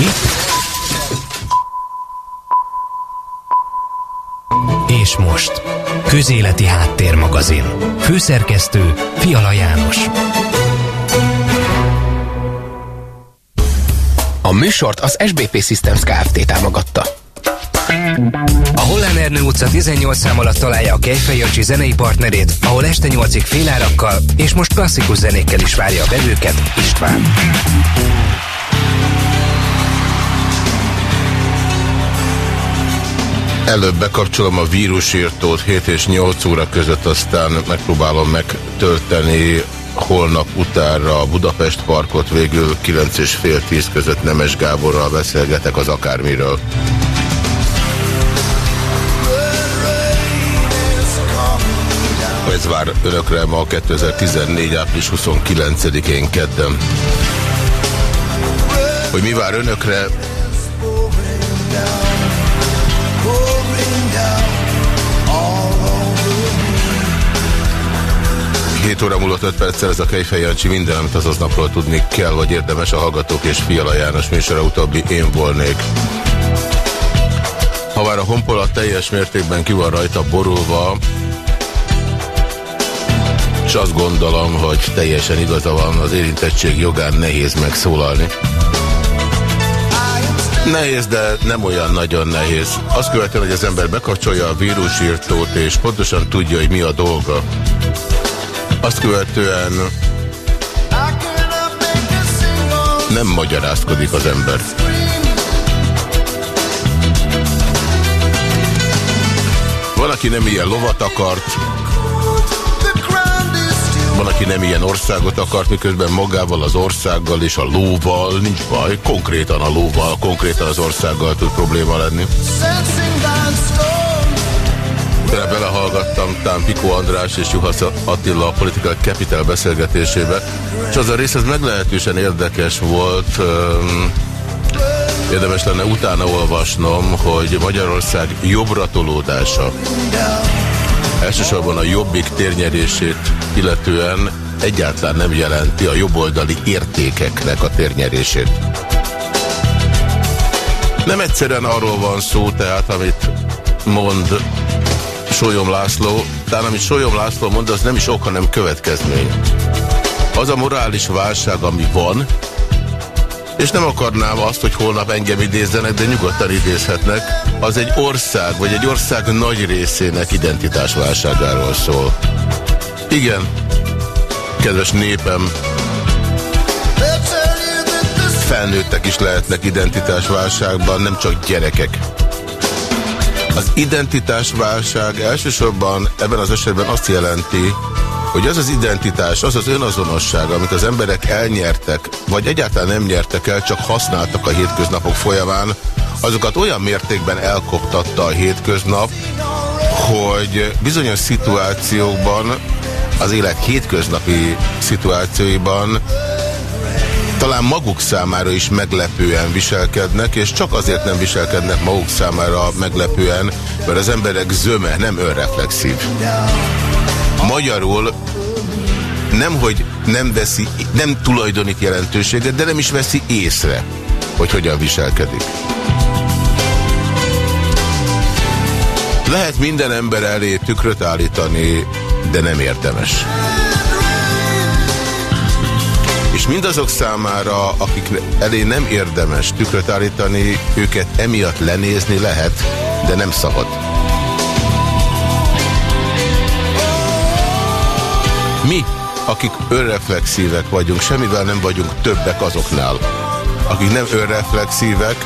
Itt. És most. Közéleti Háttérmagazin. Főszerkesztő Fiala János. A műsort az SBP Systems Kft. támogatta. A Hollán Ernő utca 18 szám alatt találja a Kejfej Jancsi zenei partnerét, ahol este 8-ig félárakkal és most klasszikus zenékkel is várja a vevőket István. Előbb bekapcsolom a vírusírtót 7 és 8 óra között, aztán megpróbálom megtölteni holnap utánra a Budapest Parkot, végül 9 és fél 10 között Nemes Gáborral beszélgetek az akármiről. Ez vár önökre ma 2014. április 29-én kedden. Hogy mi vár önökre, 7 óra múlott 5 perccel ez a Kejfej Jancsi minden, amit az napról tudni kell, vagy érdemes a Hallgatók és Fiala János műsora utóbbi én volnék. Ha már a honpola teljes mértékben ki van rajta borulva, és azt gondolom, hogy teljesen igaza van, az érintettség jogán nehéz megszólalni. Nehéz, de nem olyan nagyon nehéz. Azt követően, hogy az ember bekapcsolja a vírusírtót, és pontosan tudja, hogy mi a dolga. Azt követően nem magyarázkodik az ember. Van, aki nem ilyen lovat akart, van, aki nem ilyen országot akart, miközben magával, az országgal és a lóval nincs baj. Konkrétan a lóval, konkrétan az országgal tud probléma lenni. Bele belehallgattam Tán Piko András és Juhasz Attila a Political Capital beszélgetésébe, és az a rész ez meglehetősen érdekes volt. Érdemes lenne utána olvasnom, hogy Magyarország jobbra tolódása elsősorban a jobbik térnyerését illetően egyáltalán nem jelenti a jobboldali értékeknek a térnyerését. Nem egyszerűen arról van szó, tehát amit mond Sólyom László, tehát amit Sólyom László mond, az nem is ok, hanem következmény. Az a morális válság, ami van, és nem akarnám azt, hogy holnap engem idézzenek, de nyugodtan idézhetnek, az egy ország, vagy egy ország nagy részének identitásválságáról szól. Igen, kedves népem, felnőttek is lehetnek identitásválságban, nem csak gyerekek. Az identitásválság elsősorban ebben az esetben azt jelenti, hogy az az identitás, az az önazonosság, amit az emberek elnyertek, vagy egyáltalán nem nyertek el, csak használtak a hétköznapok folyamán, azokat olyan mértékben elkoptatta a hétköznap, hogy bizonyos szituációkban, az élet hétköznapi szituációiban talán maguk számára is meglepően viselkednek, és csak azért nem viselkednek maguk számára meglepően, mert az emberek zöme nem önreflexív. Magyarul nem, hogy nem veszi, nem tulajdonít jelentőséget, de nem is veszi észre, hogy hogyan viselkedik. Lehet minden ember elé tükröt állítani, de nem érdemes. Mindazok számára, akik elé nem érdemes tükröt állítani, őket emiatt lenézni lehet, de nem szabad. Mi, akik önreflexívek vagyunk, semmivel nem vagyunk többek azoknál, akik nem önreflexívek,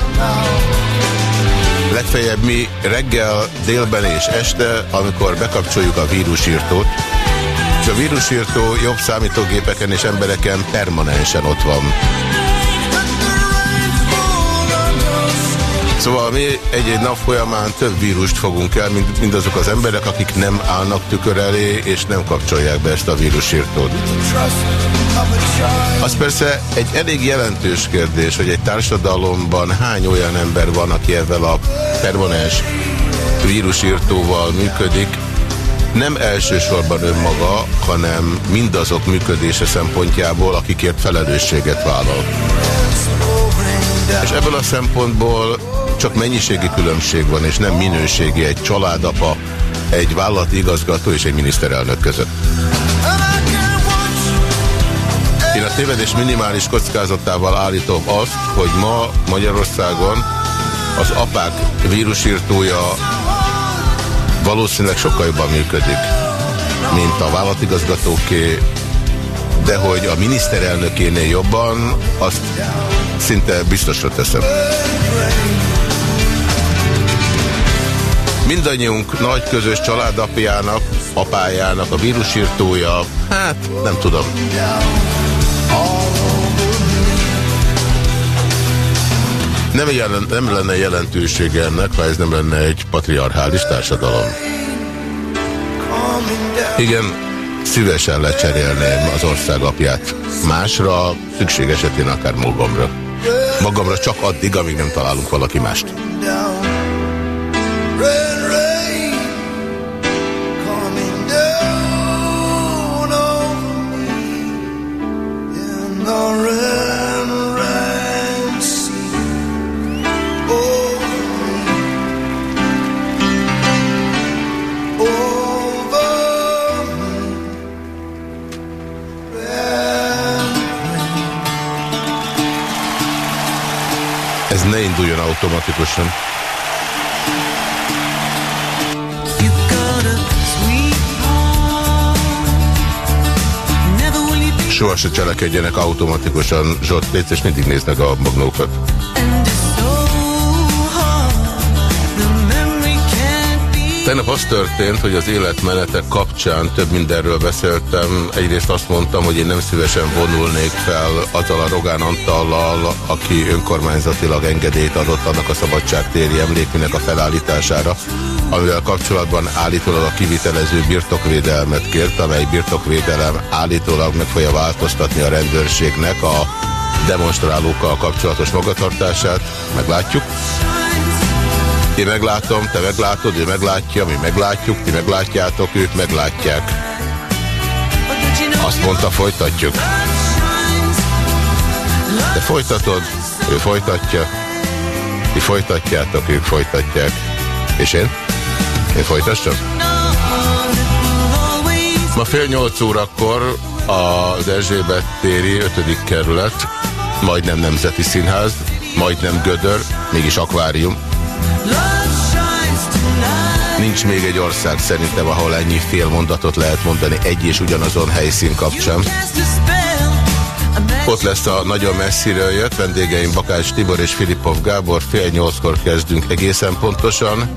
legfeljebb mi reggel, délben és este, amikor bekapcsoljuk a vírusírtót, és a vírusírtó jobb számítógépeken és embereken permanensen ott van. Szóval mi egy-egy nap folyamán több vírust fogunk el, mint mindazok az emberek, akik nem állnak tükör elé, és nem kapcsolják be ezt a vírusírtót. Az persze egy elég jelentős kérdés, hogy egy társadalomban hány olyan ember van, aki ezzel a permanens vírusírtóval működik, nem elsősorban önmaga, hanem mindazok működése szempontjából, akikért felelősséget vállal. És Ebből a szempontból csak mennyiségi különbség van, és nem minőségi egy családapa, egy vállalati igazgató és egy miniszterelnök között. Én a tévedés minimális kockázatával állítom azt, hogy ma Magyarországon az apák vírusírtója valószínűleg sokkal jobban működik, mint a vállalatigazgatóké, de hogy a miniszterelnökénél jobban, azt szinte biztosra teszem. Mindannyiunk nagy közös családapjának, apájának a vírusírtója, hát nem tudom. Nem, jelen, nem lenne jelentősége ennek, ha ez nem lenne egy patriarchális társadalom. Igen, szívesen lecserélném az ország apját. Másra, szükség esetén akár magamra. Magamra csak addig, amíg nem találunk valaki mást. Automatikusan. Soha se cselekedjenek automatikusan, Zsolt, és mindig néznek a magnókat. Tegnap az történt, hogy az életmenetek kapcsán több mindenről beszéltem. Egyrészt azt mondtam, hogy én nem szívesen vonulnék fel azzal a Rogán Antallal, aki önkormányzatilag engedélyt adott annak a szabadságtéri emlékműnek a felállítására, amivel kapcsolatban állítólag a kivitelező birtokvédelmet kért, amely birtokvédelem állítólag meg fogja változtatni a rendőrségnek a demonstrálókkal kapcsolatos magatartását. Meglátjuk. Én meglátom, te meglátod, ő meglátja, mi meglátjuk, ti meglátjátok, ők meglátják. Azt mondta, folytatjuk. Te folytatod, ő folytatja, ti folytatjátok, ők folytatják. És én? Én folytassam? Ma fél nyolc órakor az Erzsébet téri 5. kerület, majdnem Nemzeti Színház, majdnem Gödör, mégis akvárium. Nincs még egy ország szerintem, ahol ennyi fél mondatot lehet mondani egy és ugyanazon helyszín kapcsán. Ott lesz a nagyon messziről jött vendégeim Bakács Tibor és Filipov Gábor. Fél nyolckor kezdünk egészen pontosan.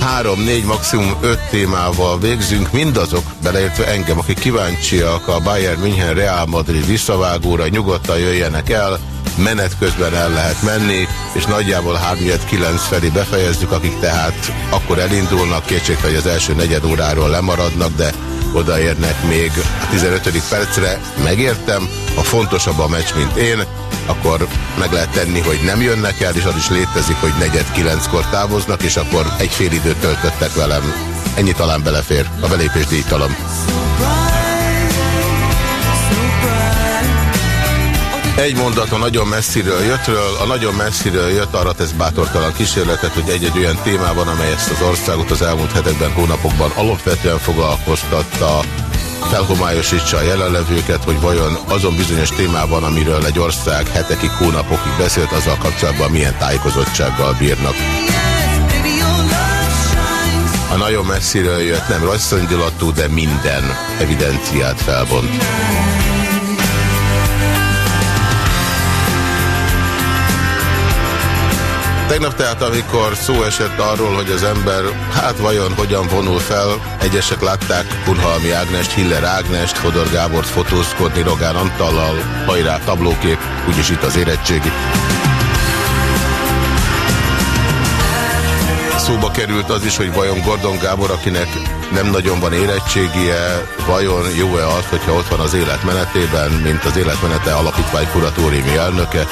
Három, négy, maximum öt témával végzünk. Mindazok, beleértve engem, akik kíváncsiak a Bayern München Real Madrid visszavágóra, nyugodtan jöjjenek el menet közben el lehet menni, és nagyjából 3-9 felé befejezzük, akik tehát akkor elindulnak, kétségte, hogy az első negyed óráról lemaradnak, de odaérnek még a 15. percre, megértem, ha fontosabb a meccs, mint én, akkor meg lehet tenni, hogy nem jönnek el, és az is létezik, hogy negyed kilenckor távoznak, és akkor egy fél időt töltöttek velem. Ennyi talán belefér, a belépés díjtalan. Egy mondat a nagyon messziről jöttről. A nagyon messziről jött, arra tesz bátortalan kísérletet, hogy egy-egy olyan témában, amely ezt az országot az elmúlt hetekben, hónapokban alapvetően foglalkoztatta, felhomályosítsa a jelenlevőket, hogy vajon azon bizonyos témában, amiről egy ország hetekig, hónapokig beszélt, azzal kapcsolatban milyen tájékozottsággal bírnak. A nagyon messziről jött, nem rossz de minden evidenciát felbont. Tegnap tehát, amikor szó esett arról, hogy az ember, hát vajon hogyan vonul fel, egyesek látták Kunhalmi Ágnest, Hiller Ágnest, Fodor Gábort fotózkodni Rogán Antallal, hajrá tablókép, úgyis itt az érettségi. Szóba került az is, hogy vajon Gordon Gábor, akinek nem nagyon van érettségie, vajon jó-e az, hogyha ott van az életmenetében, mint az életmenete alapítvány kuratóriumi elnöke,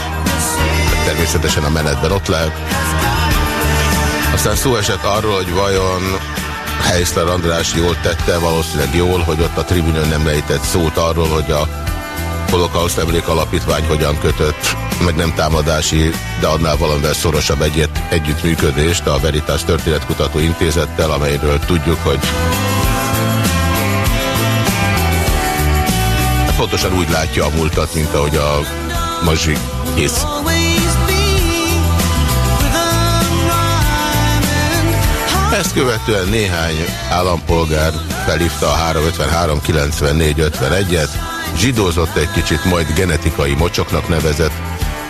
természetesen a menetben ott lehet. Aztán szó esett arról, hogy vajon Heiszler András jól tette, valószínűleg jól, hogy ott a tribünön nem lejtett szót arról, hogy a Holokauszt Emlék Alapítvány hogyan kötött meg nem támadási, de annál valamivel szorosabb egyet, együttműködést a Veritas Történetkutató Intézettel, amelyről tudjuk, hogy hát pontosan úgy látja a múltat, mint ahogy a mazsi hisz. Ezt követően néhány állampolgár felhívta a 353 94 51-et, zsidózott egy kicsit, majd genetikai mocsoknak nevezett,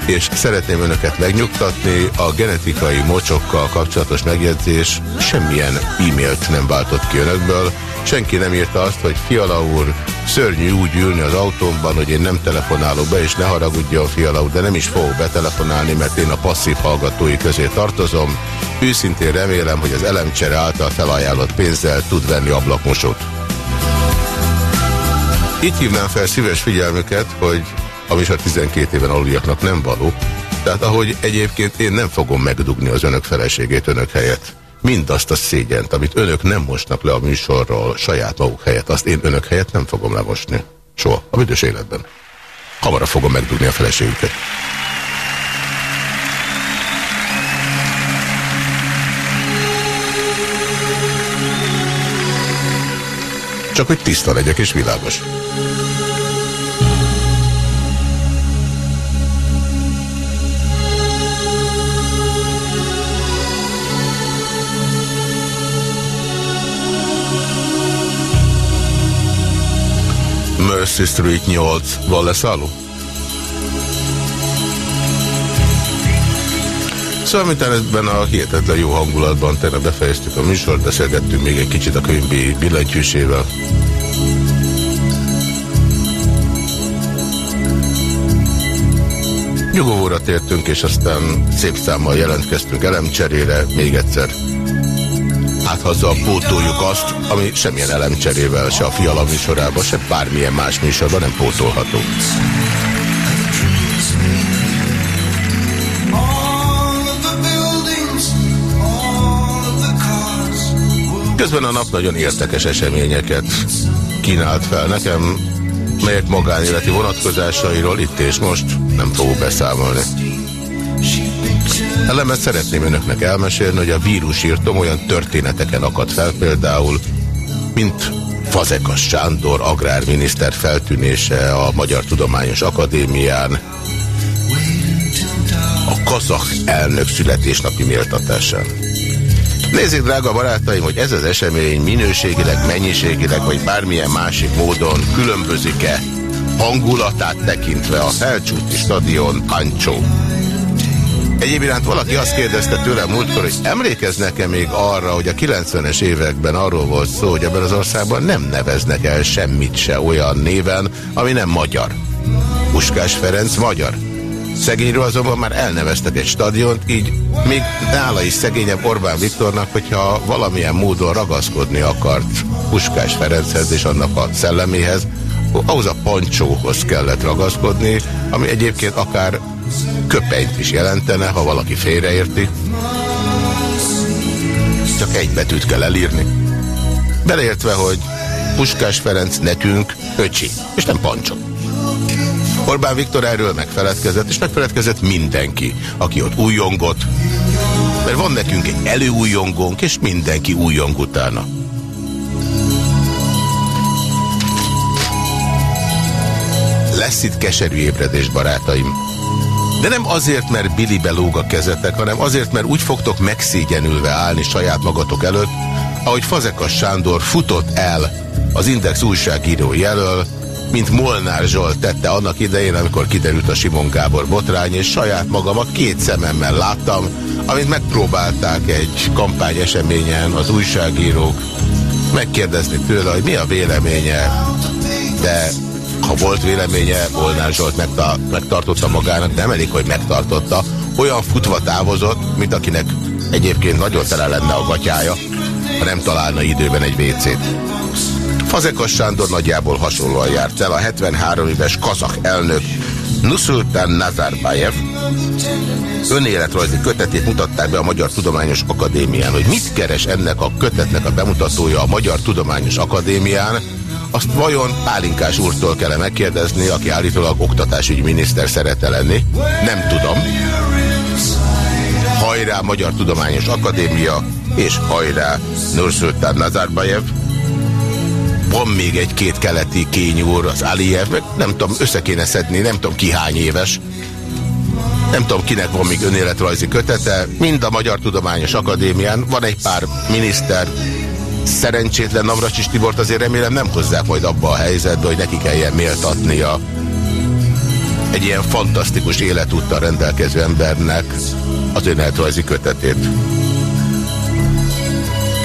és szeretném önöket megnyugtatni, a genetikai mocsokkal kapcsolatos megjegyzés semmilyen e-mailt nem váltott ki önökből, senki nem írta azt, hogy Fiala úr, szörnyű úgy ülni az autómban, hogy én nem telefonálok be, és ne haragudjon Fiala úr, de nem is fogok betelefonálni, mert én a passzív hallgatói közé tartozom. Őszintén remélem, hogy az elemcsere által felajánlott pénzzel tud venni ablakmosót. Itt hívnám fel szíves figyelmüket, hogy a műsor 12 éven aluljaknak nem való, tehát ahogy egyébként én nem fogom megdugni az önök feleségét önök helyett. Mindazt a szégyent, amit önök nem mosnak le a műsorról saját maguk helyett, azt én önök helyett nem fogom lemosni. Soha, a büdös életben. Hamarabb fogom megdugni a feleségüket. Csak hogy tiszta legyek és világos. Mercy Street 8-val leszálló? Szóval, mint ebben a hihetetlen jó hangulatban tegnap befejeztük a műsort, beszélgettünk még egy kicsit a könyvi billentyűsével. Nyugovóra tértünk, és aztán szép számmal jelentkeztünk elemcserére, még egyszer hát azzal pótoljuk azt, ami semmilyen elemcserével, se a fiala műsorában, se bármilyen más műsorban nem pótolható. Közben a nap nagyon érdekes eseményeket kínált fel nekem, melyek magánéleti vonatkozásairól itt és most nem fogok beszámolni. Elemet szeretném önöknek elmesélni, hogy a vírusírtom olyan történeteken akad fel például, mint Fazekas Sándor agrárminiszter feltűnése a Magyar Tudományos Akadémián, a kazak elnök születésnapi méltatásán. Nézzék, drága barátaim, hogy ez az esemény minőségileg, mennyiségileg, vagy bármilyen másik módon különbözik-e hangulatát tekintve a felcsúti stadion Ancsó. Egyéb iránt valaki azt kérdezte tőlem múltkor, hogy emlékeznek-e még arra, hogy a 90-es években arról volt szó, hogy ebben az országban nem neveznek el semmit se olyan néven, ami nem magyar. Puskás Ferenc magyar. Szegényről azonban már elneveztek egy stadiont, így még nála is szegényebb Orbán Viktornak, hogyha valamilyen módon ragaszkodni akart Puskás Ferenchez és annak a szelleméhez, ahhoz a pancsóhoz kellett ragaszkodni, ami egyébként akár köpenyt is jelentene, ha valaki félreérti. Csak egy betűt kell elírni. Beleértve, hogy Puskás Ferenc nekünk öcsi, és nem pancsot. Orbán Viktor erről megfeledkezett, és megfeledkezett mindenki, aki ott újongott, mert van nekünk egy előújongónk, és mindenki újong utána. Lesz itt keserű ébredés, barátaim. De nem azért, mert Billy belóg a kezetek, hanem azért, mert úgy fogtok megszégyenülve állni saját magatok előtt, ahogy Fazekas Sándor futott el az Index újságíró jelöl, mint Molnár Zsolt tette annak idején, amikor kiderült a Simon Gábor botrány, és saját magamat két szememmel láttam, amit megpróbálták egy kampányeseményen az újságírók megkérdezni tőle, hogy mi a véleménye, de volt véleménye, Molnár Zsolt megta megtartotta magának, nem elég, hogy megtartotta, olyan futva távozott, mint akinek egyébként nagyon tele lenne a gatyája, ha nem találna időben egy WC-t. Fazekas Sándor nagyjából hasonlóan járt el a 73 éves kazak elnök Nusultan Nazarbayev önéletrajzi kötetét mutatták be a Magyar Tudományos Akadémián. Hogy mit keres ennek a kötetnek a bemutatója a Magyar Tudományos Akadémián, azt vajon Pálinkás úrtól kell -e megkérdezni, aki állítólag oktatásügyi miniszter szerette lenni. Nem tudom. Hajrá Magyar Tudományos Akadémia, és hajrá Nursultán Nazarbayev. Van még egy-két keleti kényúr, az Aliyev, meg nem tudom, össze kéne szedni, nem tudom ki hány éves. Nem tudom, kinek van még önéletrajzi kötete. Mind a Magyar Tudományos Akadémián van egy pár miniszter, szerencsétlen Navracsis Tibort azért remélem nem hozzák majd abba a helyzetbe, hogy neki kelljen méltatnia egy ilyen fantasztikus életúttal rendelkező embernek az önéletrajzi kötetét.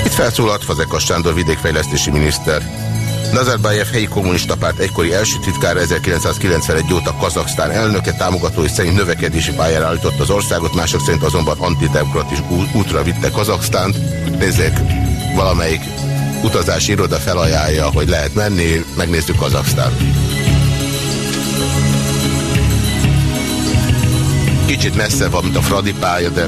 Itt felszólalt Fazekas Sándor vidékfejlesztési miniszter. Nazarbayev helyi kommunista párt egykori első titkára 1991 óta Kazaksztán elnöke támogatói szerint növekedési pályára állított az országot, mások szerint azonban antidemokratis útra vitte Kazaksztánt. Nézzék, valamelyik utazási iroda felajánlja, hogy lehet menni, megnézzük Kazaksztánt. Kicsit messze van, mint a Fradi pálya, de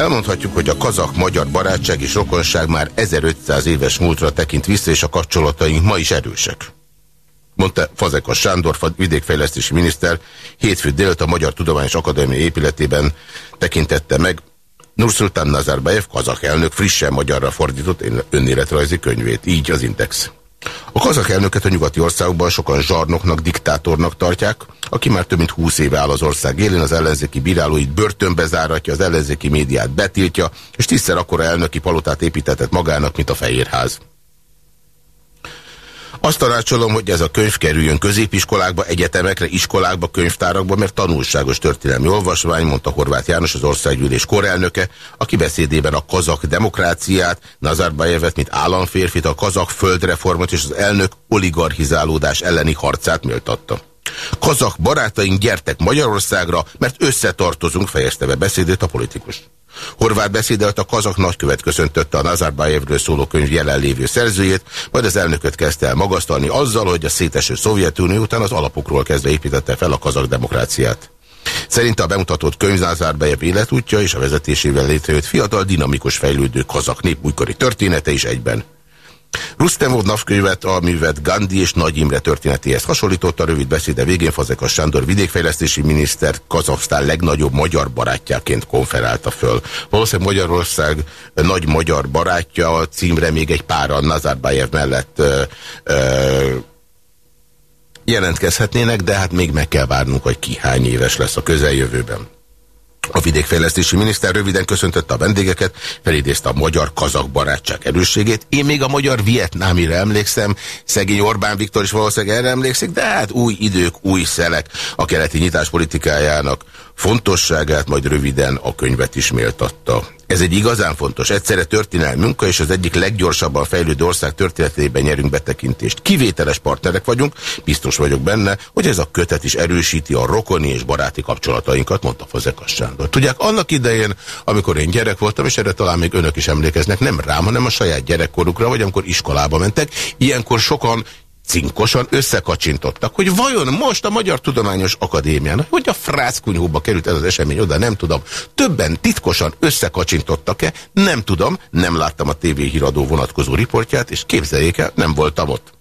Elmondhatjuk, hogy a kazak-magyar barátság és rokonság már 1500 éves múltra tekint vissza, és a kapcsolataink ma is erősek. Mondta Fazekas Sándor, vidékfejlesztési miniszter, hétfő délt a Magyar Tudományos Akadémia épületében tekintette meg Nursultán Nazarbayev, kazak elnök frissen magyarra fordított önéletrajzi könyvét. Így az Index. A kazak elnöket a nyugati országokban sokan zsarnoknak, diktátornak tartják, aki már több mint húsz éve áll az ország élén, az ellenzéki bírálóit börtönbe záratja, az ellenzéki médiát betiltja, és tízszer akkora elnöki palotát építetett magának, mint a Fehérház. Azt tanácsolom, hogy ez a könyv kerüljön középiskolákba, egyetemekre, iskolákba, könyvtárakba, mert tanulságos történelmi olvasmány, mondta Horváth János, az országgyűlés korelnöke, aki beszédében a kazak demokráciát, Nazarbayevet, mint államférfit, a kazak földreformot és az elnök oligarchizálódás elleni harcát méltatta. Kazak barátaink, gyertek Magyarországra, mert összetartozunk, fejezte be beszédét a politikus. Horváth beszédelt a kazak nagykövet köszöntötte a Nazarbayevről szóló könyv jelenlévő szerzőjét, majd az elnököt kezdte el magasztalni azzal, hogy a széteső Szovjetunió után az alapokról kezdve építette fel a kazak demokráciát. Szerinte a bemutatott könyv Nazarbayev életútja és a vezetésével létrejött fiatal, dinamikus fejlődő kazak nép újkori története is egyben. Rusztemov napkönyvet a művet Gandhi és Nagy Imre történetéhez hasonlította, rövid beszéde végén Fazekas Sándor vidékfejlesztési miniszter Kazaksztán legnagyobb magyar barátjáként konferálta föl. Valószínűleg Magyarország nagy magyar barátja, a címre még egy páran Nazarbayev mellett ö, ö, jelentkezhetnének, de hát még meg kell várnunk, hogy ki hány éves lesz a közeljövőben. A vidékfejlesztési miniszter röviden köszöntötte a vendégeket, felidézte a magyar-kazak barátság erősségét. Én még a magyar-vietnámira emlékszem, szegény Orbán Viktor is valószínűleg erre emlékszik, de hát új idők, új szelek a keleti nyitás politikájának fontosságát, majd röviden a könyvet is méltatta. Ez egy igazán fontos, egyszerre történelmi munka, és az egyik leggyorsabban fejlődő ország történetében nyerünk betekintést. Kivételes partnerek vagyunk, biztos vagyok benne, hogy ez a kötet is erősíti a rokoni és baráti kapcsolatainkat, mondta Fazekas Sándor. Tudják, annak idején, amikor én gyerek voltam, és erre talán még önök is emlékeznek, nem rám, hanem a saját gyerekkorukra, vagy amikor iskolába mentek, ilyenkor sokan cinkosan összekacsintottak, hogy vajon most a Magyar Tudományos Akadémián, hogy a frászkunyhóba került ez az esemény oda, nem tudom. Többen titkosan összekacsintottak-e? Nem tudom, nem láttam a TV híradó vonatkozó riportját, és képzeljék el, nem voltam ott.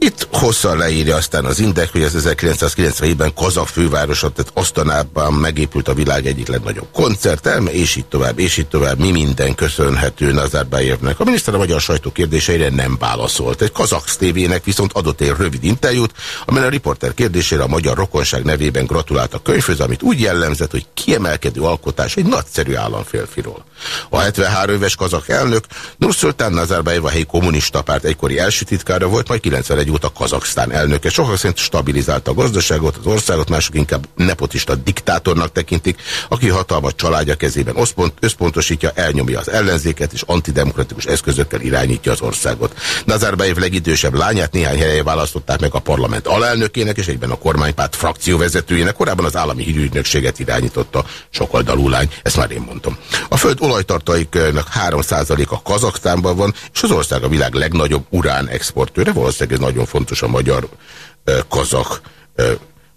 Itt hosszan leírja aztán az Index, hogy az 1997-ben Kazak fővárosa, tehát Asztanában megépült a világ egyik legnagyobb koncertelme, és így tovább, és így tovább, mi minden köszönhető Nazarbayevnek. A miniszter a magyar sajtó kérdéseire nem válaszolt. Egy kazak tévének viszont adott egy rövid interjút, amelyen a riporter kérdésére a magyar rokonság nevében gratulált a könyvhöz, amit úgy jellemzett, hogy kiemelkedő alkotás egy nagyszerű államfélfiról. A 73 éves kazak elnök Nursultán Nazarbayev a helyi kommunista párt egykori első titkára volt, majd 91 2001 óta Kazaksztán elnöke. Soha szerint stabilizálta a gazdaságot, az országot, mások inkább nepotista diktátornak tekintik, aki hatalmas családja kezében összpont, összpontosítja, elnyomja az ellenzéket és antidemokratikus eszközökkel irányítja az országot. Nazarbayev legidősebb lányát néhány helyen választották meg a parlament alelnökének és egyben a kormánypárt frakcióvezetőjének, korábban az állami hírügynökséget irányította sokoldalú lány, ezt már én mondtam. A föld olajtartaiknak 3%-a Kazaksztánban van, és az ország a világ legnagyobb urán exportőre, valószínűleg ez nagyon fontos a magyar-kazak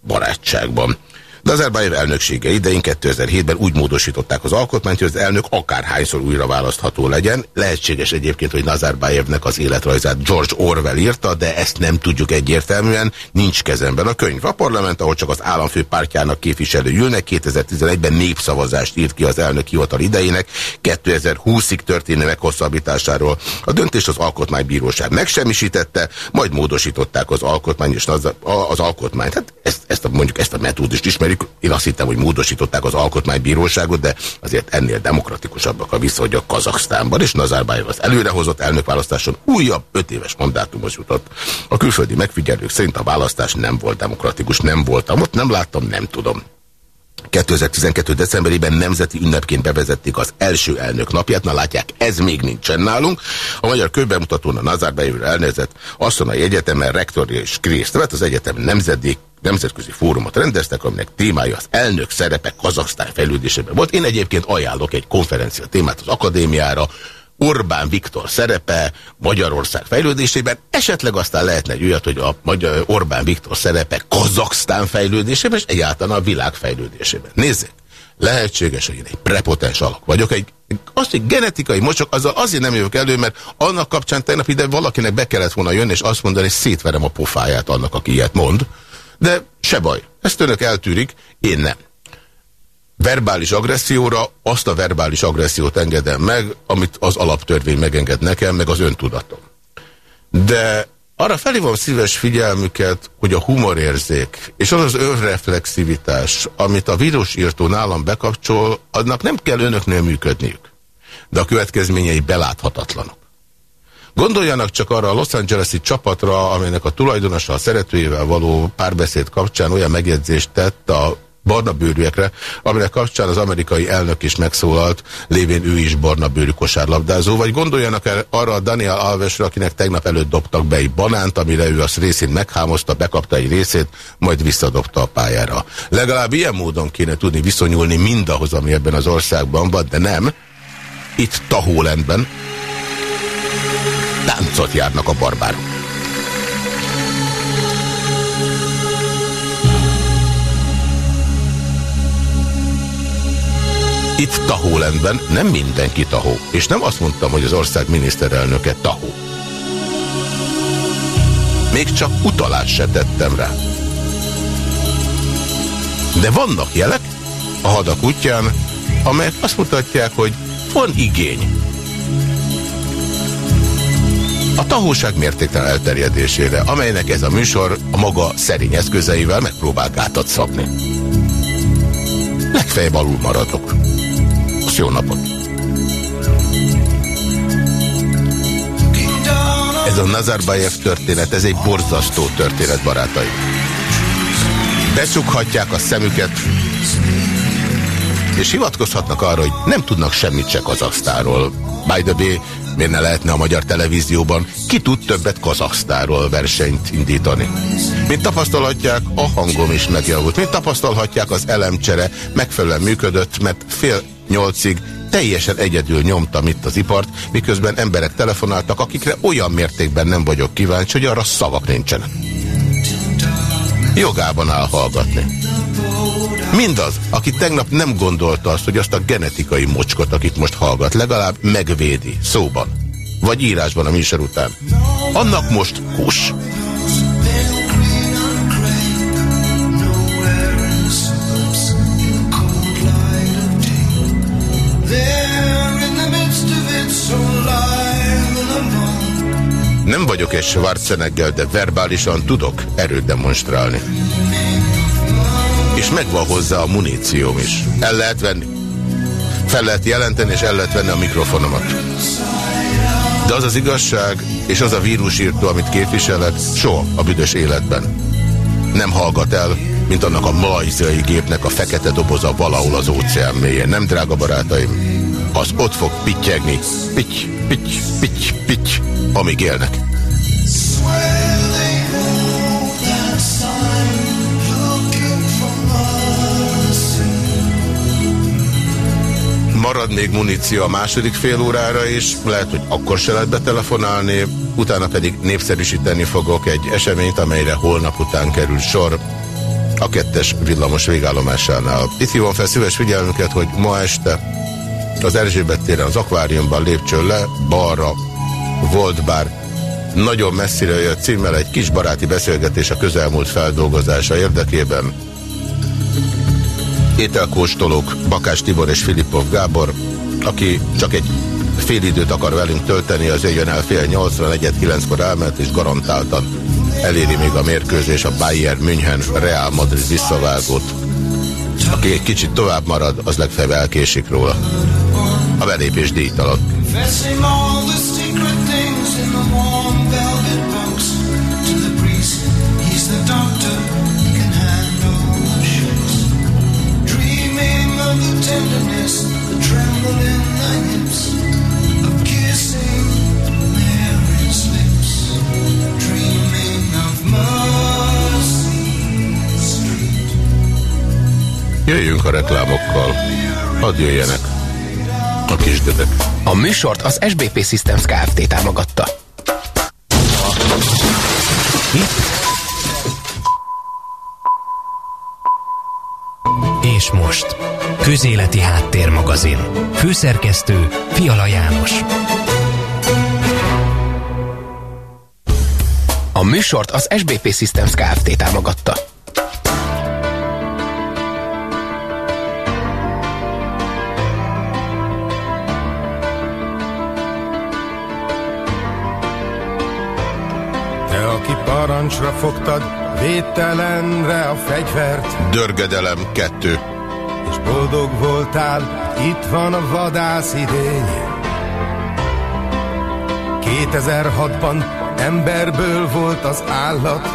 barátságban. Nazarbayev elnöksége idején 2007-ben úgy módosították az alkotmányt, hogy az elnök akárhányszor újra választható legyen. Lehetséges egyébként, hogy Nazarbayevnek az életrajzát George Orwell írta, de ezt nem tudjuk egyértelműen, nincs kezemben a könyv. A parlament, ahol csak az államfő pártjának képviselő ülnek, 2011-ben népszavazást írt ki az elnök hivatal idejének, 2020-ig történő meghosszabbításáról. A döntést az alkotmánybíróság megsemmisítette, majd módosították az alkotmány és az, az alkotmányt. Hát ezt, ezt a, mondjuk ezt a metódust ismerjük, ismerjük. Én azt hittem, hogy módosították az alkotmánybíróságot, de azért ennél demokratikusabbak a viszonyok Kazaksztánban, és Nazarbayev az előrehozott elnökválasztáson újabb öt éves mandátumhoz jutott. A külföldi megfigyelők szerint a választás nem volt demokratikus, nem voltam ott, nem láttam, nem tudom. 2012. decemberében nemzeti ünnepként bevezették az első elnök napját, na látják, ez még nincsen nálunk. A magyar könyvbemutatón a Nazarbayevre elnevezett Asszonai Egyetemen rektor és részt vett, az egyetem nemzedék nemzetközi fórumot rendeztek, aminek témája az elnök szerepe Kazaksztán fejlődésében volt. Én egyébként ajánlok egy konferencia témát az akadémiára, Orbán Viktor szerepe Magyarország fejlődésében, esetleg aztán lehetne egy olyat, hogy a Magyar Orbán Viktor szerepe Kazaksztán fejlődésében, és egyáltalán a világ fejlődésében. Nézzék, lehetséges, hogy én egy prepotens alak vagyok, egy, azt, hogy genetikai mocsok, azzal azért nem jövök elő, mert annak kapcsán tegnap ide valakinek be kellett volna jönni, és azt mondani, hogy szétverem a pofáját annak, aki ilyet mond, de se baj, ezt önök eltűrik, én nem. Verbális agresszióra azt a verbális agressziót engedem meg, amit az alaptörvény megenged nekem, meg az öntudatom. De arra felhívom szíves figyelmüket, hogy a humorérzék és az az önreflexivitás, amit a vírusírtó nálam bekapcsol, annak nem kell önöknél működniük. De a következményei beláthatatlanok. Gondoljanak csak arra a Los Angeles-i csapatra, amelynek a tulajdonosa a szeretőjével való párbeszéd kapcsán olyan megjegyzést tett a barna bőrűekre, aminek kapcsán az amerikai elnök is megszólalt, lévén ő is barna bőrű kosárlabdázó, vagy gondoljanak el arra a Daniel Alvesre, akinek tegnap előtt dobtak be egy banánt, amire ő azt részén meghámozta, bekapta egy részét, majd visszadobta a pályára. Legalább ilyen módon kéne tudni viszonyulni mindahhoz, ami ebben az országban van, de nem. Itt Tahólendben, táncot járnak a barbárok. Itt Tahólendben nem mindenki tahó, és nem azt mondtam, hogy az ország miniszterelnöke tahó. Még csak utalást se tettem rá. De vannak jelek a hadak útján, amelyek azt mutatják, hogy van igény a tahóság mértéktelen elterjedésére, amelynek ez a műsor a maga szerény eszközeivel megpróbál gátat szabni. Legfeljebb alul maradok. Azt jó napot! Ez a Nazarbayev történet, ez egy borzasztó történet, barátai. Becsukhatják a szemüket, és hivatkozhatnak arra, hogy nem tudnak semmit se Kazaksztáról. By the way, miért ne lehetne a magyar televízióban ki tud többet Kazaksztáról versenyt indítani. Mint tapasztalhatják, a hangom is megjavult. Mint tapasztalhatják, az elemcsere megfelelően működött, mert fél nyolcig teljesen egyedül nyomtam itt az ipart, miközben emberek telefonáltak, akikre olyan mértékben nem vagyok kíváncsi, hogy arra szavak nincsenek. Jogában áll hallgatni. Mindaz, aki tegnap nem gondolta azt, hogy azt a genetikai mocskot, akit most hallgat, legalább megvédi szóban, vagy írásban a műsor után. Annak most kus. Nem vagyok egy Schwarzeneggel, de verbálisan tudok erőt demonstrálni megvan hozzá a munícióm is. El lehet venni. Fel lehet jelenteni, és el lehet venni a mikrofonomat. De az az igazság, és az a vírusírtó, amit képviselek, soha a büdös életben nem hallgat el, mint annak a malajziai gépnek a fekete doboza valahol az óceán mélyén. Nem, drága barátaim? Az ott fog pittyegni. Pitty, pitty, pitty, pitty, amíg élnek. Marad még muníció a második fél órára is, lehet, hogy akkor se lehet betelefonálni, utána pedig népszerűsíteni fogok egy eseményt, amelyre holnap után kerül sor a kettes villamos végállomásánál. Itt hívom fel szíves figyelmünket, hogy ma este az Erzsébet téren az akváriumban lépcső le, balra volt bár nagyon messzire jött címmel egy kis baráti beszélgetés a közelmúlt feldolgozása érdekében ételkóstolók Bakás Tibor és Filipov Gábor, aki csak egy fél időt akar velünk tölteni, az jön el fél nyolcra, negyed kilenckor elment, és garantáltan eléri még a mérkőzés a Bayern München Real Madrid visszavágót. Aki egy kicsit tovább marad, az legfeljebb elkésik róla. A belépés díjtalan. Jöjjünk a reklámokkal. Hadd jöjjenek a kisdedek. A műsort az SBP Systems Kft. támogatta. És most Közéleti Háttérmagazin. Főszerkesztő Fiala János. A műsort az SBP Systems Kft. támogatta. Parancsra fogtad, védtelenre a fegyvert. Dörgedelem 2 és boldog voltál, itt van a vadász idény. 2006-ban emberből volt az állat,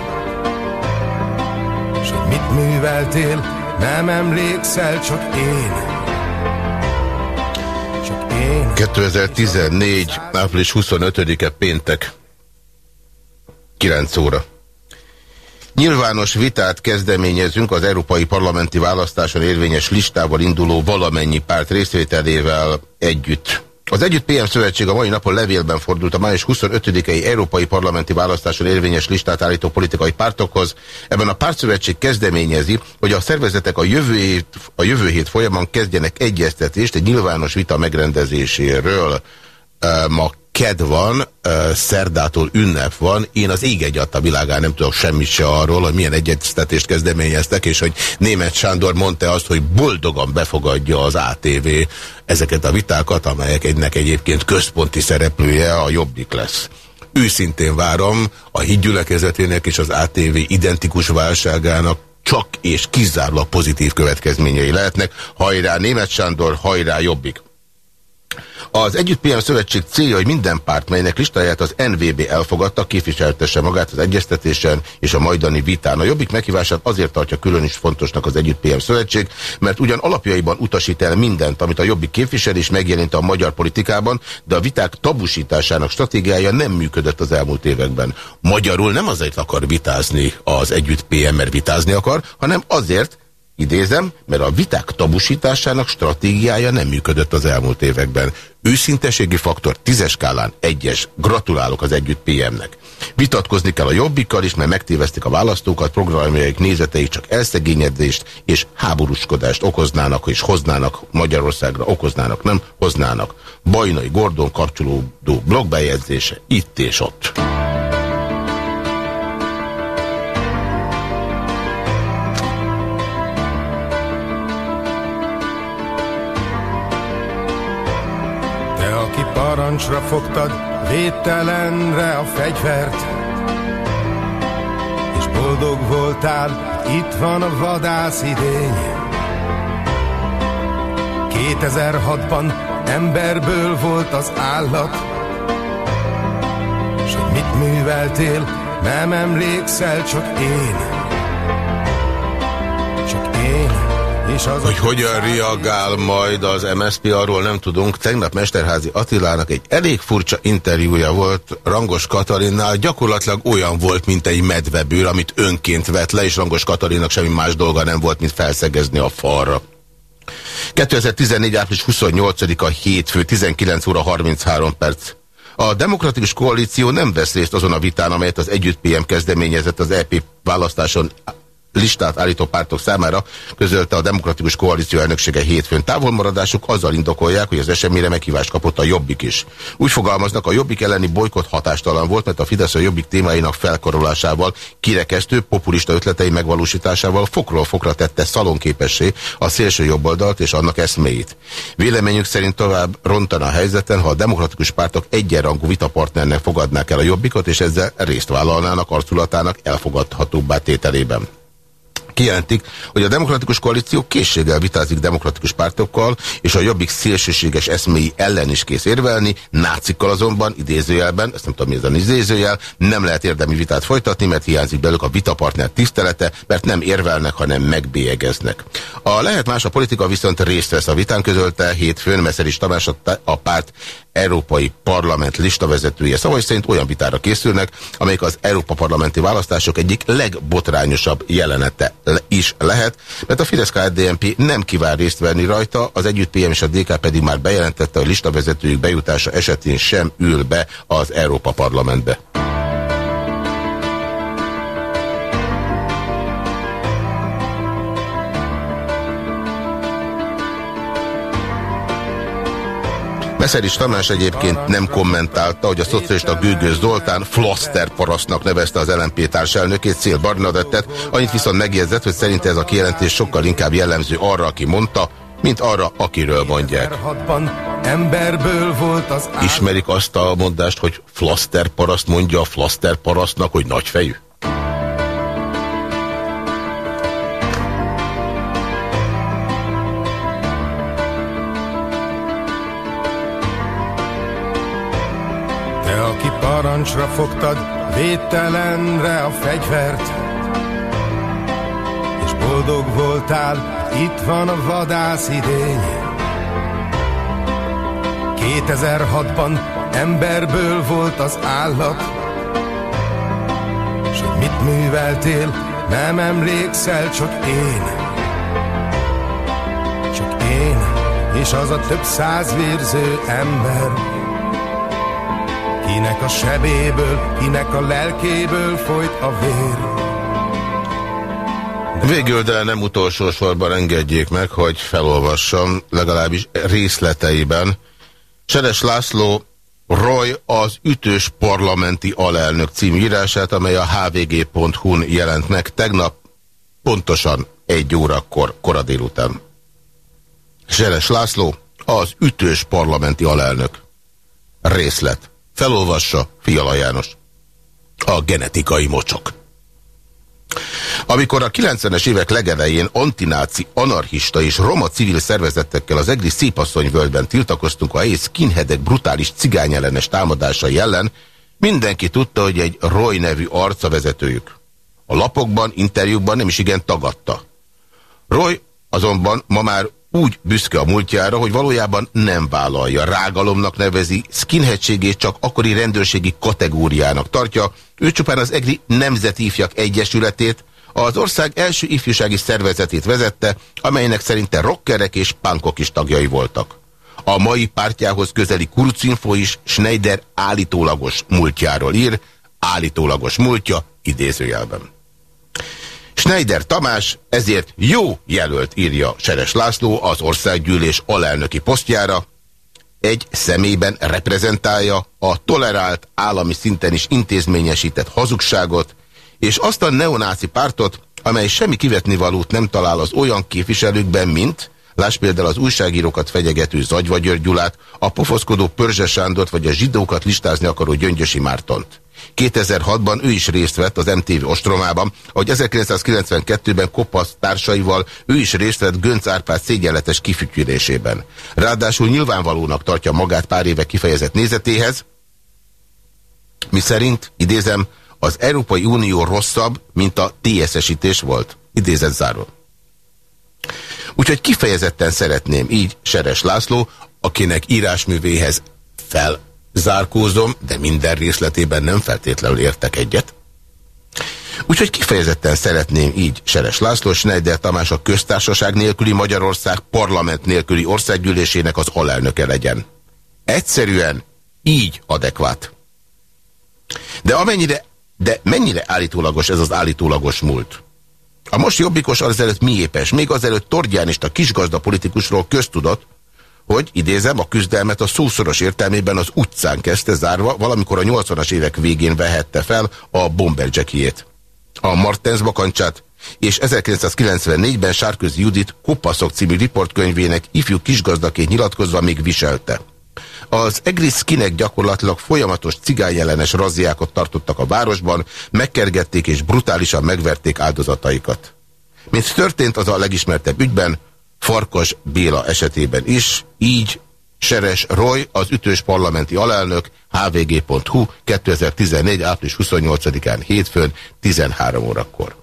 és hogy mit műveltél, nem emlékszel, csak én. Csak én. 2014. április 25-e péntek. 9 óra. Nyilvános vitát kezdeményezünk az európai parlamenti választáson érvényes listával induló valamennyi párt részvételével együtt. Az Együtt PM Szövetség a mai napon levélben fordult a május 25-i európai parlamenti választáson érvényes listát állító politikai pártokhoz. Ebben a pártszövetség kezdeményezi, hogy a szervezetek a jövő, hét, a jövő hét folyamán kezdjenek egyeztetést egy nyilvános vita megrendezéséről. Ma ked van, szerdától ünnep van, én az ég egyat a világán nem tudok semmit se arról, hogy milyen egyeztetést kezdeményeztek, és hogy német Sándor mondta azt, hogy boldogan befogadja az ATV ezeket a vitákat, amelyek egynek egyébként központi szereplője a jobbik lesz. Őszintén várom a hídgyülekezetének és az ATV identikus válságának csak és kizárólag pozitív következményei lehetnek. Hajrá német Sándor, hajrá jobbik! Az Együtt PM Szövetség célja, hogy minden párt, melynek listáját az NVB elfogadta, képviseltesse magát az egyeztetésen és a majdani vitán. A Jobbik meghívását azért tartja külön is fontosnak az Együtt PM Szövetség, mert ugyan alapjaiban utasít el mindent, amit a Jobbik képvisel és megjelent a magyar politikában, de a viták tabusításának stratégiája nem működött az elmúlt években. Magyarul nem azért akar vitázni az Együtt PM, mert vitázni akar, hanem azért, Idézem, mert a viták tabusításának stratégiája nem működött az elmúlt években. Őszinteségi faktor tízes skálán egyes. Gratulálok az együtt PM-nek. Vitatkozni kell a jobbikkal is, mert megtévesztik a választókat, programjaik nézeteik csak elszegényedést és háborúskodást okoznának, és hoznának Magyarországra, okoznának, nem hoznának. Bajnai Gordon kapcsolódó blogbejegyzése itt és ott. Parancsra fogtad védtelenre a fegyvert, és boldog voltál, itt van a vadász idény. 2006-ban emberből volt az állat, mit műveltél, nem emlékszel, csak én. Hogy hogyan reagál majd az MSZP, arról nem tudunk. Tegnap Mesterházi Attilának egy elég furcsa interjúja volt Rangos Katalinnál, gyakorlatilag olyan volt, mint egy medvebőr, amit önként vett le, és Rangos Katalinnak semmi más dolga nem volt, mint felszegezni a falra. 2014. április 28-a hétfő, 19 óra 33 perc. A Demokratikus Koalíció nem vesz részt azon a vitán, amelyet az Együtt PM kezdeményezett az EP választáson listát állító pártok számára közölte a Demokratikus Koalíció elnöksége hétfőn. Távolmaradásuk azzal indokolják, hogy az eseményre meghívást kapott a Jobbik is. Úgy fogalmaznak, a Jobbik elleni bolykot hatástalan volt, mert a Fidesz a Jobbik témáinak felkarolásával, kirekesztő, populista ötletei megvalósításával fokról fokra tette szalonképessé a szélső jobboldalt és annak eszméit. Véleményük szerint tovább rontana a helyzeten, ha a demokratikus pártok egyenrangú vitapartnernek fogadnák el a Jobbikot, és ezzel részt vállalnának arculatának elfogadhatóbbá tételében kijelentik, hogy a demokratikus koalíció készséggel vitázik demokratikus pártokkal, és a jobbik szélsőséges eszméi ellen is kész érvelni, nácikkal azonban, idézőjelben, ezt nem tudom mi ez a idézőjel, nem lehet érdemi vitát folytatni, mert hiányzik belőlük a vitapartner tisztelete, mert nem érvelnek, hanem megbélyegeznek. A lehet más a politika viszont részt vesz a vitán közölte hétfőn Meszerics Tamás a párt Európai Parlament listavezetője szavai szerint olyan vitára készülnek, amelyik az Európa Parlamenti választások egyik legbotrányosabb jelenete is lehet, mert a fidesz KDNP nem kíván részt venni rajta, az Együtt PM és a DK pedig már bejelentette, hogy listavezetőjük bejutása esetén sem ül be az Európa Parlamentbe. Meszeris Tamás egyébként nem kommentálta, hogy a szocialista Gőgő Zoltán Flaster parasztnak nevezte az LNP társelnökét, Szél Barnadettet, annyit viszont megjegyzett, hogy szerint ez a kijelentés sokkal inkább jellemző arra, aki mondta, mint arra, akiről mondják. Ismerik azt a mondást, hogy Flaster paraszt mondja a Flaster parasztnak, hogy nagyfejű? Parancsra fogtad védtelenre a fegyvert, és boldog voltál, itt van a vadász idény. 2006-ban emberből volt az állat, és hogy mit műveltél, nem emlékszel, csak én. Csak én, és az a több száz vérző ember, Kinek a sebéből, kinek a lelkéből folyt a vér. Végül, de nem utolsó sorban engedjék meg, hogy felolvassam legalábbis részleteiben. Seres László Roy az ütős parlamenti alelnök című írását, amely a hvg.hu-n jelent meg tegnap pontosan egy órakor, kora délután. Seres László az ütős parlamenti alelnök. Részlet. Felolvassa Fiala János. A genetikai mocsok. Amikor a 90-es évek legelején antináci, anarchista és roma civil szervezetekkel az egri Szépasszonyvölgyben tiltakoztunk a helyi skinheadek brutális cigányellenes támadásai ellen, mindenki tudta, hogy egy Roy nevű arca vezetőjük. A lapokban, interjúkban nem is igen tagadta. Roy azonban ma már úgy büszke a múltjára, hogy valójában nem vállalja. Rágalomnak nevezi, skinheadségét csak akkori rendőrségi kategóriának tartja. Ő csupán az EGRI Nemzeti Ifjak Egyesületét, az ország első ifjúsági szervezetét vezette, amelynek szerinte rockerek és punkok is tagjai voltak. A mai pártjához közeli Kurucinfo is Schneider állítólagos múltjáról ír, állítólagos múltja idézőjelben. Schneider Tamás ezért jó jelölt írja Seres László az országgyűlés alelnöki posztjára, egy személyben reprezentálja a tolerált állami szinten is intézményesített hazugságot, és azt a neonáci pártot, amely semmi kivetnivalót nem talál az olyan képviselőkben, mint, láss például az újságírókat fegyegető Zagyva Gyulát, a pofoszkodó Pörzse Sándort vagy a zsidókat listázni akaró Gyöngyösi Mártont. 2006-ban ő is részt vett az MTV ostromában, ahogy 1992-ben kopasz társaival ő is részt vett Gönc Árpád szégyenletes kifütyülésében. Ráadásul nyilvánvalónak tartja magát pár éve kifejezett nézetéhez, Mi szerint, idézem, az Európai Unió rosszabb, mint a TSS-ítés volt. Idézet záró. Úgyhogy kifejezetten szeretném így Seres László, akinek írásművéhez felzárkózom, de minden részletében nem feltétlenül értek egyet. Úgyhogy kifejezetten szeretném így Seres László, Schneider Tamás a köztársaság nélküli Magyarország parlament nélküli országgyűlésének az alelnöke legyen. Egyszerűen így adekvát. De amennyire, de mennyire állítólagos ez az állítólagos múlt? A most jobbikos azelőtt miépes, még azelőtt Tordjánista kisgazda politikusról köztudott, hogy idézem, a küzdelmet a szószoros értelmében az utcán kezdte zárva, valamikor a 80-as évek végén vehette fel a Bomberjackiét. A Martens bakancsát, és 1994-ben Sárközi Judit Kopaszok című riportkönyvének ifjú kisgazdaként nyilatkozva még viselte. Az egri skinek gyakorlatilag folyamatos cigányellenes razziákat tartottak a városban, megkergették és brutálisan megverték áldozataikat. Mint történt az a legismertebb ügyben, Farkas Béla esetében is, így Seres Roy, az ütős parlamenti alelnök, hvg.hu, 2014. április 28-án hétfőn, 13 órakor.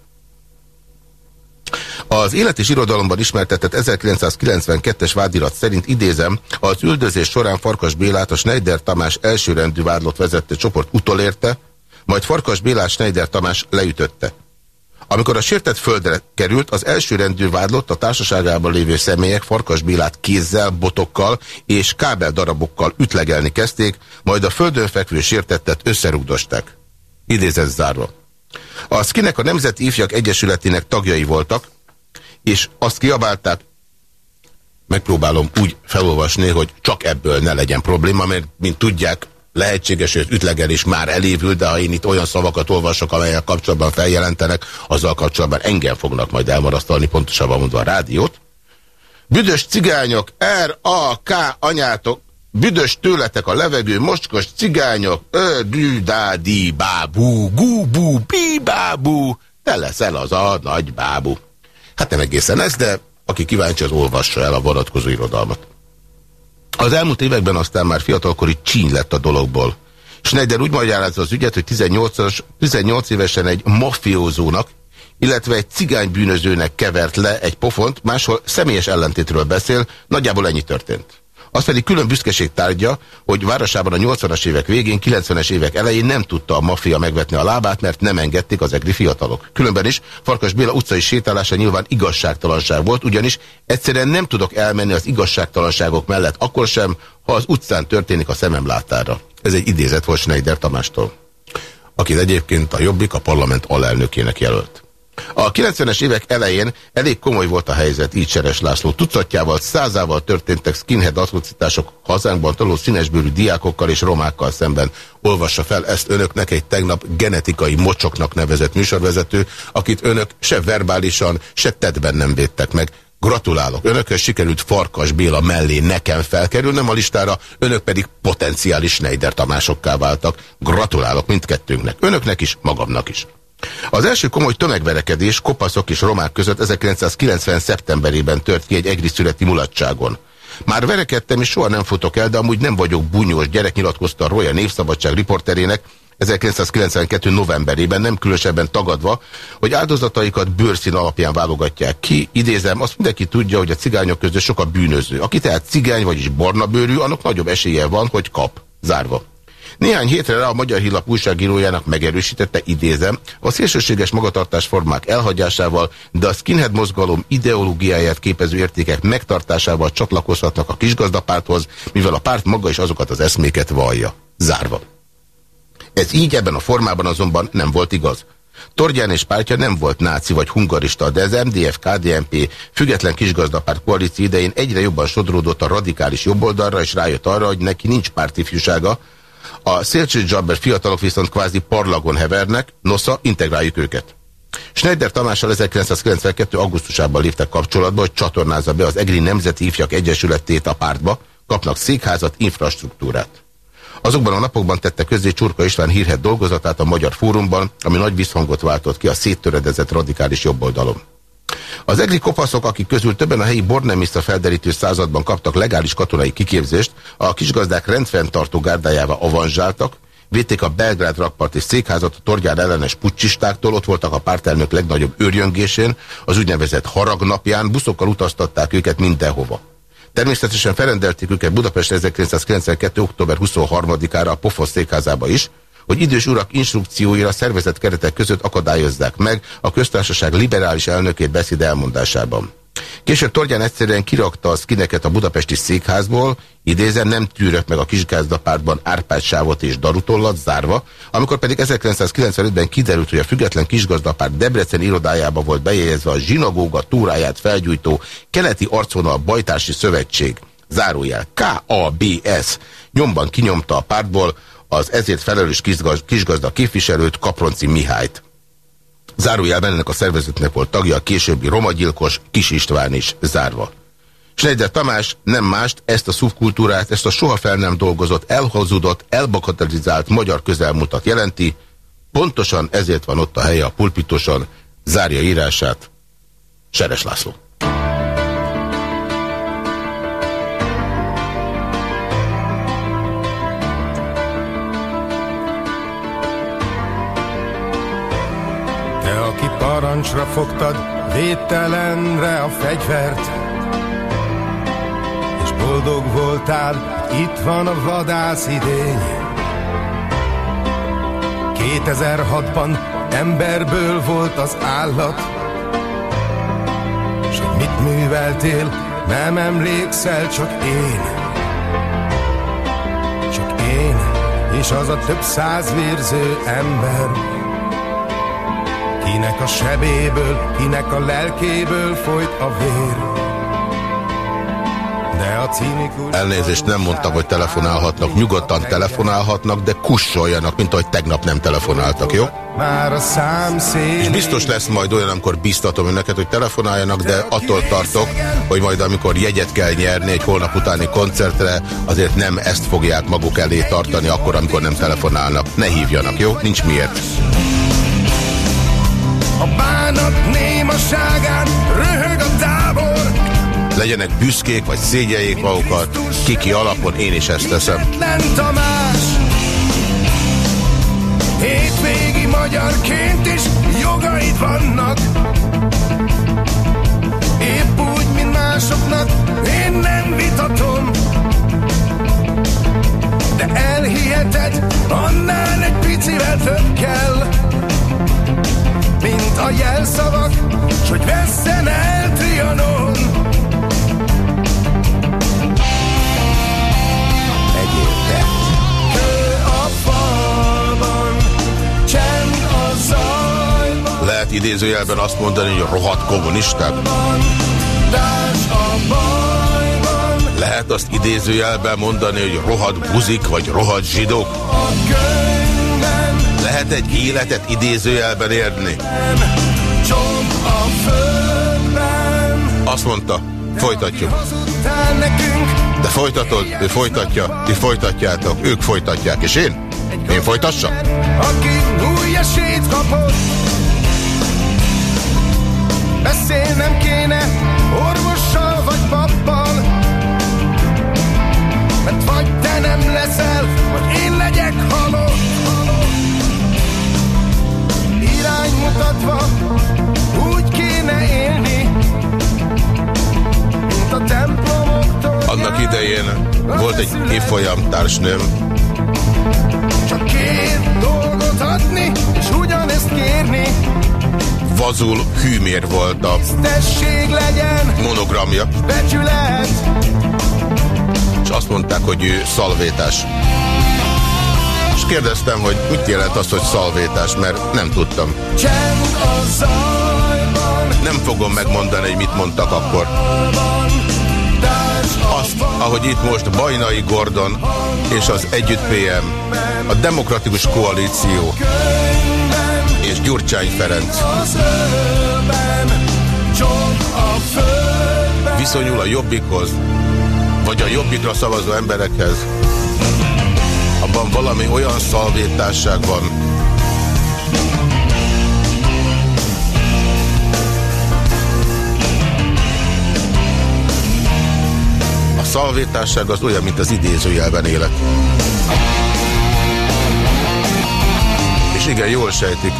Az élet és irodalomban ismertetett 1992-es vádirat szerint idézem, az üldözés során Farkas Bélát a Schneider Tamás elsőrendű vádlott vezette csoport utolérte, majd Farkas Bélát Schneider Tamás leütötte. Amikor a sértett földre került, az elsőrendű vádlott a társaságában lévő személyek Farkas Bélát kézzel, botokkal és kábeldarabokkal ütlegelni kezdték, majd a földön fekvő sértettet összerugdosták. Idézett zárva. A Skinek a Nemzeti Ifjak Egyesületének tagjai voltak, és azt kiabálták, megpróbálom úgy felolvasni, hogy csak ebből ne legyen probléma, mert mint tudják, lehetséges, hogy az ütlegelés már elévül, de ha én itt olyan szavakat olvasok, amelyek kapcsolatban feljelentenek, azzal kapcsolatban engem fognak majd elmarasztalni, pontosabban mondva a rádiót. Büdös cigányok, R-A-K anyátok, büdös tőletek a levegő, mocskos cigányok, ö, dű, dá, di, bábú, gú, bú, bí, bábú, te leszel az a nagy bábú. Hát nem egészen ez, de aki kíváncsi, az olvassa el a vonatkozó irodalmat. Az elmúlt években aztán már fiatalkori csíny lett a dologból. Schneider úgy magyarázza az ügyet, hogy 18, 18 évesen egy mafiózónak, illetve egy cigánybűnözőnek kevert le egy pofont, máshol személyes ellentétről beszél, nagyjából ennyi történt. Az pedig külön büszkeség tárgya, hogy városában a 80-as évek végén, 90-es évek elején nem tudta a maffia megvetni a lábát, mert nem engedték az egri fiatalok. Különben is Farkas Béla utcai sétálása nyilván igazságtalanság volt, ugyanis egyszerűen nem tudok elmenni az igazságtalanságok mellett, akkor sem, ha az utcán történik a szemem látára. Ez egy idézet volt Schneider Tamástól, akit egyébként a Jobbik a parlament alelnökének jelölt. A 90-es évek elején elég komoly volt a helyzet, így Seres László. Tucatjával, százával történtek skinhead atrocitások hazánkban taló színesbőrű diákokkal és romákkal szemben. Olvassa fel ezt önöknek egy tegnap genetikai mocsoknak nevezett műsorvezető, akit önök se verbálisan, se tettben nem védtek meg. Gratulálok. Önökhöz sikerült Farkas Béla mellé nekem felkerülnem a listára, önök pedig potenciális Schneider Tamásokká váltak. Gratulálok mindkettőnknek. Önöknek is, magamnak is. Az első komoly tömegverekedés kopaszok és romák között 1990. szeptemberében tört ki egy egri születi mulatságon. Már verekedtem, és soha nem futok el, de amúgy nem vagyok bunyós gyerek, nyilatkozta a Roya Népszabadság riporterének 1992. novemberében, nem különösebben tagadva, hogy áldozataikat bőrszín alapján válogatják ki. Idézem, azt mindenki tudja, hogy a cigányok között sok a bűnöző. Aki tehát cigány, vagyis barna bőrű, annak nagyobb esélye van, hogy kap. Zárva. Néhány hétre rá a Magyar Hírlap újságírójának megerősítette, idézem, a szélsőséges magatartásformák elhagyásával, de a skinhead mozgalom ideológiáját képező értékek megtartásával csatlakozhatnak a kisgazdapárthoz, mivel a párt maga is azokat az eszméket vallja. Zárva. Ez így ebben a formában azonban nem volt igaz. Tordján és pártja nem volt náci vagy hungarista, de az MDF, KDNP, független kisgazdapárt koalíció idején egyre jobban sodródott a radikális jobboldalra, és rájött arra, hogy neki nincs pártifjúsága, a Szélcső Jabber fiatalok viszont kvázi parlagon hevernek, nosza, integráljuk őket. Schneider Tamással 1992. augusztusában léptek kapcsolatba, hogy csatornázza be az EGRI Nemzeti Ifjak Egyesületét a pártba, kapnak székházat, infrastruktúrát. Azokban a napokban tette közzé Csurka István hírhet dolgozatát a Magyar Fórumban, ami nagy visszhangot váltott ki a széttöredezett radikális jobboldalom. Az egri kopaszok, akik közül többen a helyi bornemiszta felderítő században kaptak legális katonai kiképzést, a kisgazdák rendfenntartó gárdájával avanzsáltak, Védték a Belgrád rakparti székházat a Torgyár ellenes pucsistáktól, ott voltak a pártelnök legnagyobb őrjöngésén, az úgynevezett haragnapján, buszokkal utaztatták őket mindenhova. Természetesen ferendelték őket Budapest 1992. október 23-ára a Pofosz székházába is, hogy idős urak instrukcióira szervezett keretek között akadályozzák meg a köztársaság liberális elnökét beszéd elmondásában. Később Torgyán egyszerűen kirakta a skineket a budapesti székházból, idézem, nem tűrök meg a kisgázdapártban Árpád sávot és darutollat zárva, amikor pedig 1995-ben kiderült, hogy a független kisgazdapárt Debrecen irodájába volt bejegyezve a zsinagóga túráját felgyújtó keleti arcvonal bajtási szövetség, zárójel KABS, nyomban kinyomta a pártból az ezért felelős kisgazda képviselőt Kapronci Mihályt. Zárójelben ennek a szervezetnek volt tagja a későbbi romagyilkos Kis István is zárva. Schneider Tamás nem mást, ezt a szubkultúrát, ezt a soha fel nem dolgozott, elhozudott, elbakatalizált magyar közelmutat jelenti, pontosan ezért van ott a helye a pulpitoson, zárja írását Seres László. Parancsra fogtad védtelenre a fegyvert, és boldog voltál, itt van a vadász idény. 2006-ban emberből volt az állat, és hogy mit műveltél, nem emlékszel, csak én. Csak én, és az a több száz vérző ember, Kinek a sebéből, kinek a lelkéből folyt a vér. De a cínikus... Elnézést nem mondtam, hogy telefonálhatnak. Nyugodtan telefonálhatnak, de kussoljanak, mint ahogy tegnap nem telefonáltak, jó? Már a És biztos lesz majd olyan, amikor biztatom önöket, hogy telefonáljanak, de attól tartok, hogy majd amikor jegyet kell nyerni egy holnap utáni koncertre, azért nem ezt fogják maguk elé tartani akkor, amikor nem telefonálnak. Ne hívjanak, jó? Nincs miért. Bánat némaságán röhög a tábor. Legyenek büszkék, vagy szégyeljék magukat Kiki alapon én is ezt teszem. Tamás. Hétvégi magyarként is jogaid vannak. Épp úgy, mint másoknak Én nem vitatom. De elhiheted Annál egy picivel több kell mint a jelszavak, s hogy vesszen el Trianon. Egyél te. Kő a falban, csend a zajban. Lehet idézőjelben azt mondani, hogy rohadt kommunisták? Lehet azt idézőjelben mondani, hogy rohadt buzik, vagy rohadt zsidók? A lehet egy életet idézőjelben érni? Azt mondta, folytatjuk. De folytatod, ő folytatja, ti folytatjátok, ők folytatják, és én? Én folytassam? Aki új esélyt kapott Beszélnem kéne orvossal vagy pappal Mert vagy te nem leszel, vagy én legyek halott mutatva úgy kéne élni, mint a templomoktól. Annak idején volt egy évfolyam társnőm. Csak két dolgot adni, és ugyanezt kérni. Vazul hűmér volt a legyen, monogramja. Becsület. És azt mondták, hogy ő szalvétás kérdeztem, hogy mit jelent az, hogy szalvétás, mert nem tudtam. Nem fogom megmondani, hogy mit mondtak akkor. Azt, ahogy itt most Bajnai Gordon és az Együtt PM, a Demokratikus Koalíció és Gyurcsány Ferenc viszonyul a Jobbikhoz, vagy a Jobbikra szavazó emberekhez, abban valami olyan szalvétásság van, A szalvétásság az olyan, mint az idézőjelben élet. És igen, jól sejtik.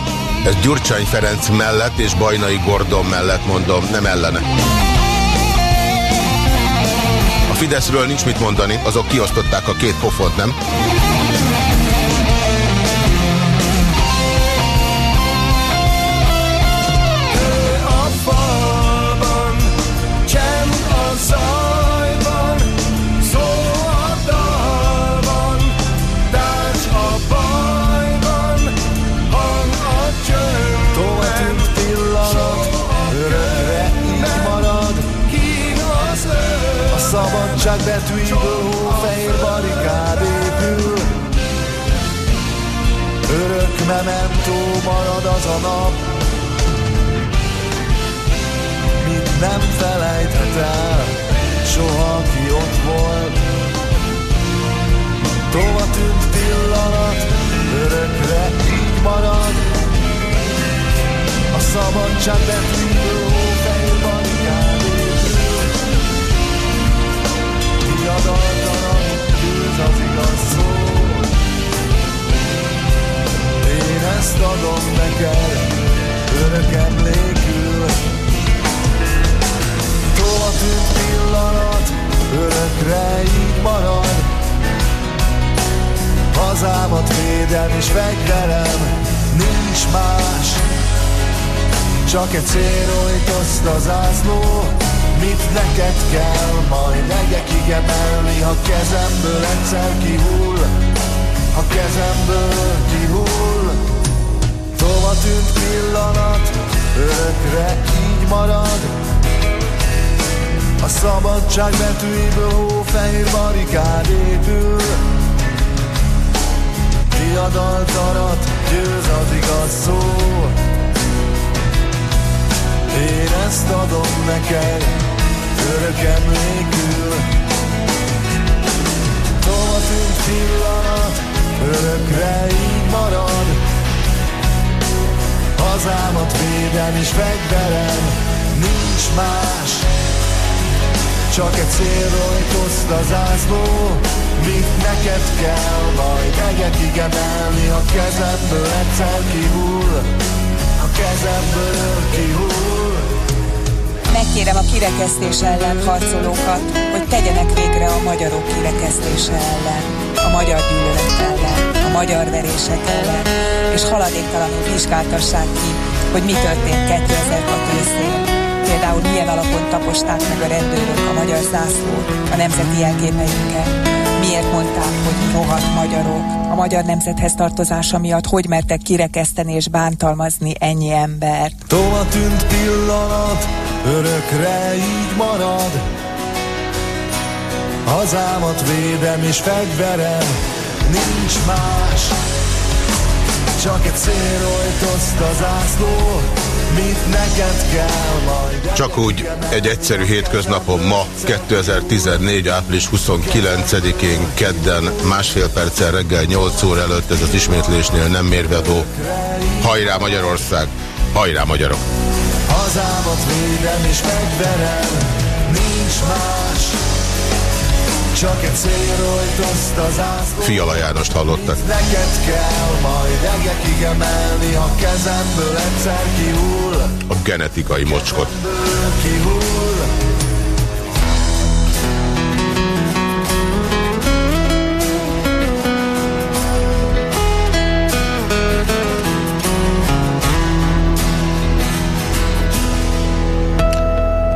Ez Gyurcsány Ferenc mellett és Bajnai Gordon mellett mondom, nem ellene. A Fideszről nincs mit mondani, azok kiosztották a két pofont, nem? Marad az a nap Mit nem felejthet el Soha ki ott volt. Tova tűnt pillanat Örökre így marad A szabadság betűiből ezt adom neked, örök emlékül. Tova tűnt pillanat, örökre így marad. Hazámat védem és fegyverem, nincs más. Csak egy célrojtoszt az ászló, Mit neked kell, majd egyekig emelni, ha kezemből egyszer kihull, ha kezemből kihull. Tova tűnt pillanat, örökre így marad, a szabadság betűiből hófehér barikád épül. Diadaltarat győz az igaz szó. Én ezt adom neked, örök emlékül. Tova tűnt pillanat, örökre így marad. Hazámat védem és fegyverem, nincs más. Csak egy célrojtoszt az ászló, mit neked kell majd egyekig emelni, a kezemből egyszer kihull, a kezemből kihull. Megkérem a kirekesztés ellen harcolókat, hogy tegyenek végre a magyarok kirekesztése ellen, a magyar gyűlölet ellen, magyar verések ellen, és haladéktalanul vizsgáltassák ki, hogy mi történt 2006 őszén. Például milyen alapon taposták meg a rendőrök a magyar zászlót, a nemzeti jelképeinket, miért mondták, hogy rohadt magyarok, a magyar nemzethez tartozása miatt hogy mertek kirekeszteni és bántalmazni ennyi embert. Tova tűnt pillanat, örökre így marad. Hazámat védem és fegyverem, nincs más. Csak egy célrojtoszt az ászló, mit neked kell majd. Csak úgy egy egyszerű hétköznapon ma, 2014. április 29-én kedden, másfél perccel reggel 8 óra előtt ez az ismétlésnél nem mérvedó. Hajrá Magyarország! Hajrá magyarok! Hazámat védem és fegyverem, nincs más. Csak egy célrojtoszt az ászló. Fiala Jánost hallottak. Neked kell majd egekig emelni, ha kezemből egyszer kihull. A genetikai mocskot. Kihull.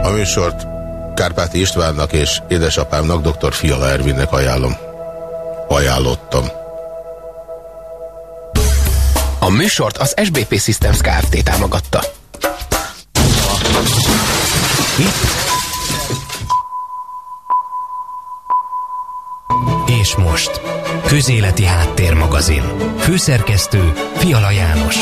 A műsort Kárpáti Istvánnak és édesapámnak, dr. Fiala Ervinnek ajánlom. Ajánlottam. A műsort az SBP Systems Kft. támogatta. És most, Közéleti Háttérmagazin. Főszerkesztő Fiala János.